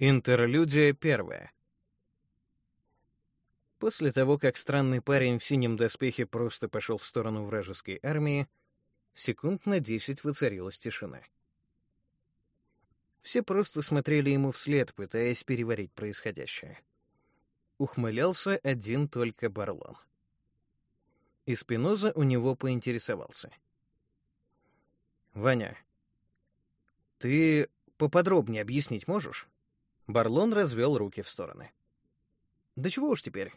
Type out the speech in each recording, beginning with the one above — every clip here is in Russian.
Интерлюдия первая. После того, как странный парень в синем доспехе просто пошел в сторону вражеской армии, секунд на десять воцарилась тишина. Все просто смотрели ему вслед, пытаясь переварить происходящее. Ухмылялся один только Барлон. И Спиноза у него поинтересовался. «Ваня, ты поподробнее объяснить можешь?» Барлон развел руки в стороны. «Да чего уж теперь?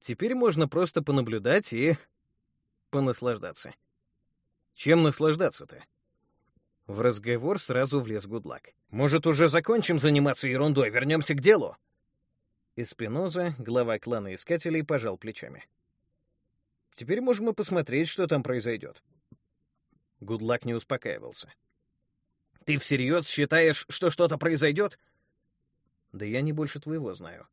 Теперь можно просто понаблюдать и... понаслаждаться. Чем наслаждаться-то?» В разговор сразу влез Гудлак. «Может, уже закончим заниматься ерундой, вернемся к делу?» И Спиноза, глава клана Искателей, пожал плечами. «Теперь можем и посмотреть, что там произойдет». Гудлак не успокаивался. «Ты всерьез считаешь, что что-то произойдет?» Да я не больше твоего знаю.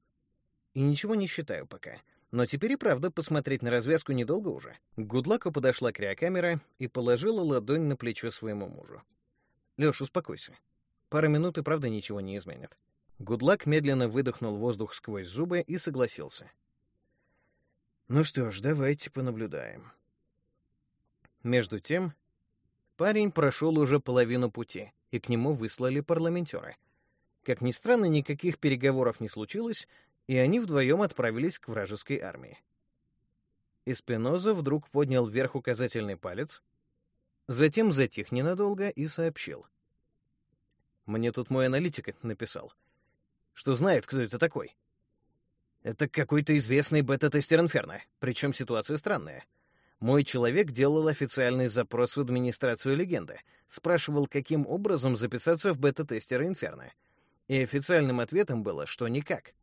И ничего не считаю пока. Но теперь и правда посмотреть на развязку недолго уже. Гудлаку подошла криокамера и положила ладонь на плечо своему мужу. «Лёш, успокойся. Пара минут и правда ничего не изменит». Гудлак медленно выдохнул воздух сквозь зубы и согласился. «Ну что ж, давайте понаблюдаем». Между тем, парень прошел уже половину пути, и к нему выслали парламентера — как ни странно, никаких переговоров не случилось, и они вдвоем отправились к вражеской армии. Эспиноза вдруг поднял вверх указательный палец, затем затих ненадолго и сообщил. «Мне тут мой аналитик написал, что знает, кто это такой. Это какой-то известный бета-тестер Инферно, причем ситуация странная. Мой человек делал официальный запрос в администрацию легенды, спрашивал, каким образом записаться в бета-тестера Инферно — и официальным ответом было, что никак.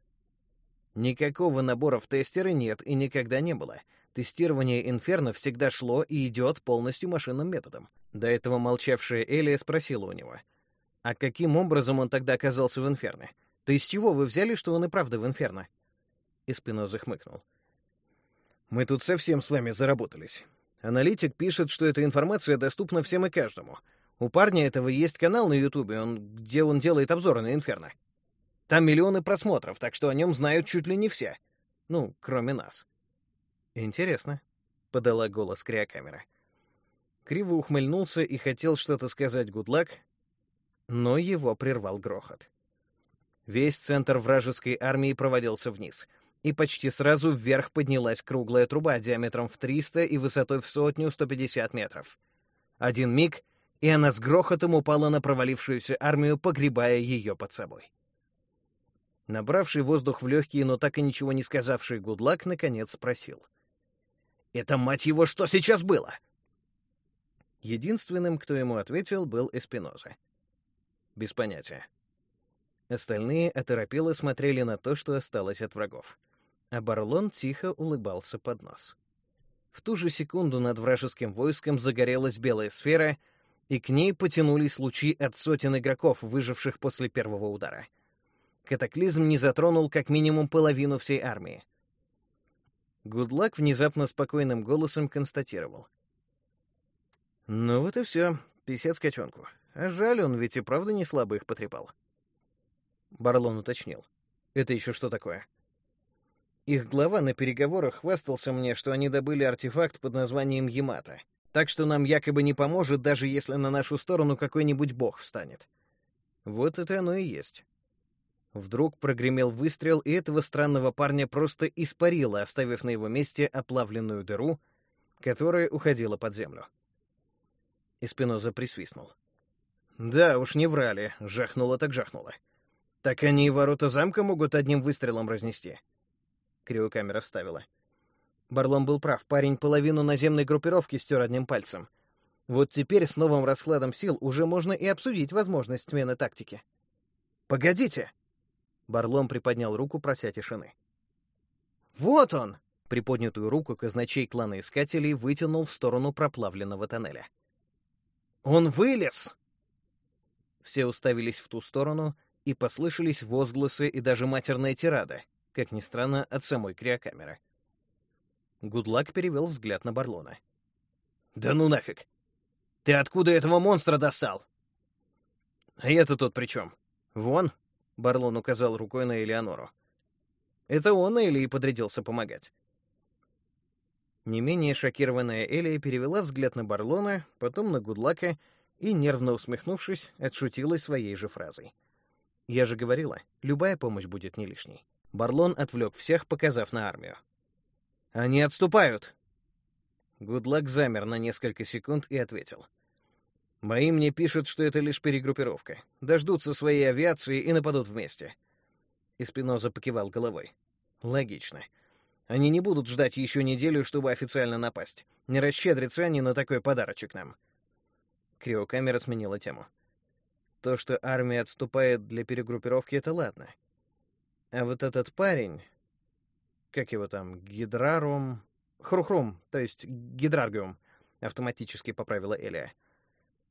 Никакого набора в тестеры нет и никогда не было. Тестирование Инферно всегда шло и идет полностью машинным методом. До этого молчавшая Элия спросила у него, «А каким образом он тогда оказался в Инферно? То из чего вы взяли, что он и правда в Инферно?» И Спиноза хмыкнул. «Мы тут совсем с вами заработались. Аналитик пишет, что эта информация доступна всем и каждому — у парня этого есть канал на Ютубе, он, где он делает обзоры на Инферно. Там миллионы просмотров, так что о нем знают чуть ли не все. Ну, кроме нас. Интересно, — подала голос криокамера. Криво ухмыльнулся и хотел что-то сказать Гудлак, но его прервал грохот. Весь центр вражеской армии проводился вниз, и почти сразу вверх поднялась круглая труба диаметром в 300 и высотой в сотню 150 метров. Один миг, и она с грохотом упала на провалившуюся армию, погребая ее под собой. Набравший воздух в легкие, но так и ничего не сказавший Гудлак, наконец спросил. «Это, мать его, что сейчас было?» Единственным, кто ему ответил, был Эспиноза. Без понятия. Остальные оторопело смотрели на то, что осталось от врагов. А Барлон тихо улыбался под нос. В ту же секунду над вражеским войском загорелась белая сфера — и к ней потянулись лучи от сотен игроков, выживших после первого удара. Катаклизм не затронул как минимум половину всей армии. Гудлак внезапно спокойным голосом констатировал. «Ну вот и все, писец котенку. А жаль, он ведь и правда не слабо их потрепал». Барлон уточнил. «Это еще что такое?» Их глава на переговорах хвастался мне, что они добыли артефакт под названием Ямато — так что нам якобы не поможет, даже если на нашу сторону какой-нибудь бог встанет. Вот это оно и есть. Вдруг прогремел выстрел, и этого странного парня просто испарило, оставив на его месте оплавленную дыру, которая уходила под землю. Испиноза присвистнул. «Да, уж не врали, жахнуло так жахнуло. Так они и ворота замка могут одним выстрелом разнести». Криокамера вставила. Барлом был прав, парень половину наземной группировки стер одним пальцем. Вот теперь с новым раскладом сил уже можно и обсудить возможность смены тактики. «Погодите!» Барлом приподнял руку, прося тишины. «Вот он!» Приподнятую руку казначей клана Искателей вытянул в сторону проплавленного тоннеля. «Он вылез!» Все уставились в ту сторону, и послышались возгласы и даже матерная тирада, как ни странно, от самой криокамеры. Гудлак перевел взгляд на Барлона. «Да ну нафиг! Ты откуда этого монстра достал?» «А я-то тут при чем? Вон, Барлон указал рукой на Элеонору. Это он Элли и подрядился помогать. Не менее шокированная Элия перевела взгляд на Барлона, потом на Гудлака и, нервно усмехнувшись, отшутилась своей же фразой. «Я же говорила, любая помощь будет не лишней». Барлон отвлек всех, показав на армию. «Они отступают!» Гудлак замер на несколько секунд и ответил. «Мои мне пишут, что это лишь перегруппировка. Дождутся своей авиации и нападут вместе». И Спиноза покивал головой. «Логично. Они не будут ждать еще неделю, чтобы официально напасть. Не расщедрятся они на такой подарочек нам». Криокамера сменила тему. То, что армия отступает для перегруппировки, это ладно. А вот этот парень... Как его там? Гидрарум... Хрухрум, то есть Гидраргиум, автоматически поправила Элия.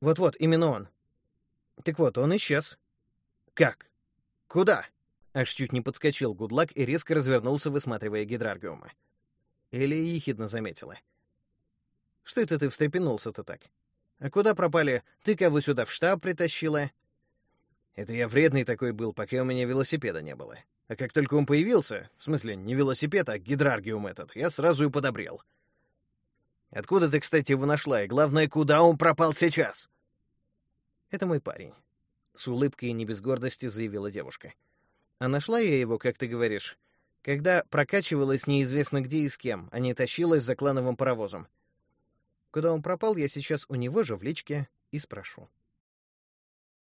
Вот-вот, именно он. Так вот, он исчез. Как? Куда? Аж чуть не подскочил Гудлак и резко развернулся, высматривая Гидраргиума. Элия ехидно заметила. Что это ты встрепенулся-то так? А куда пропали? Ты кого сюда в штаб притащила? Это я вредный такой был, пока у меня велосипеда не было. А как только он появился, в смысле, не велосипед, а гидраргиум этот, я сразу и подобрел. Откуда ты, кстати, его нашла, и главное, куда он пропал сейчас? Это мой парень. С улыбкой и не без гордости заявила девушка. А нашла я его, как ты говоришь, когда прокачивалась неизвестно где и с кем, а не тащилась за клановым паровозом. Куда он пропал, я сейчас у него же в личке и спрошу.